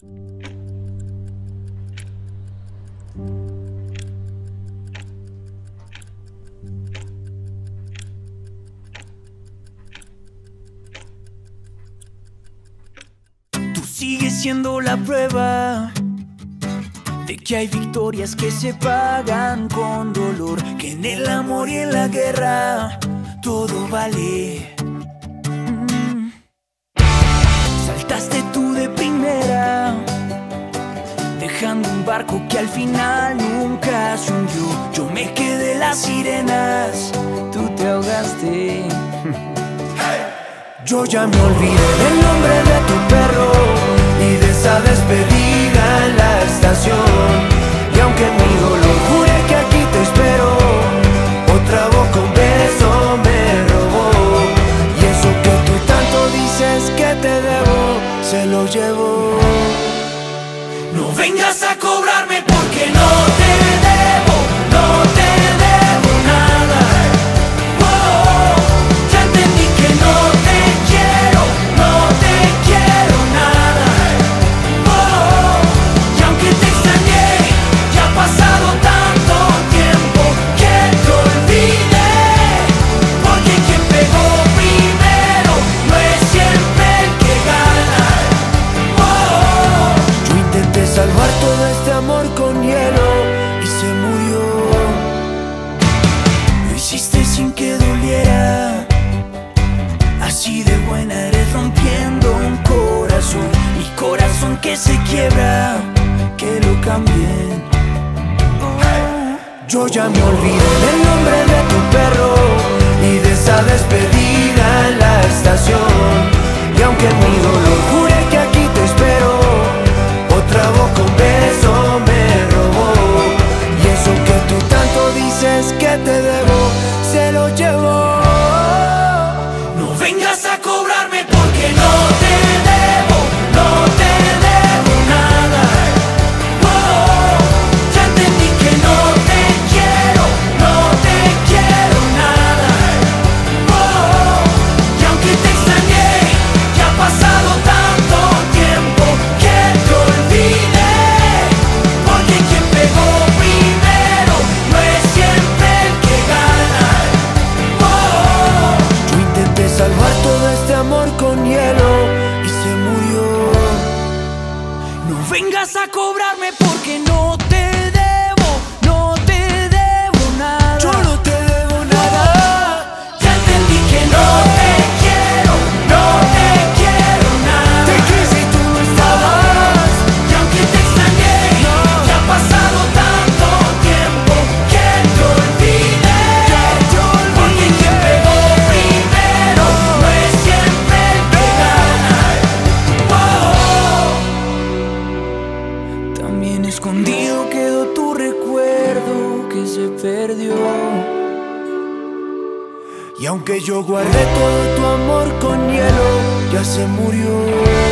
Tú sigues siendo la prueba de que hay victorias que se pagan con dolor, que en el amor y en la guerra todo vale. Que al final nunca se hundió. Yo me quedé las sirenas, tú te ahogaste. Yo ya me olvidé del nombre de tu perro y de esa despedida en la estación. Vengas a cobrarme porque no Yo ya me olvidé del nombre de tu perro y de esa despedida en la estación. Y aunque mi dolor jure que aquí te espero, otra boca un beso me robó. Y eso que tú tanto dices que te debo, se lo llevo. No vengas a cobrarme vengas a cobrarme porque no te perdió. Y aunque yo guardé todo tu amor con hielo, ya se murió.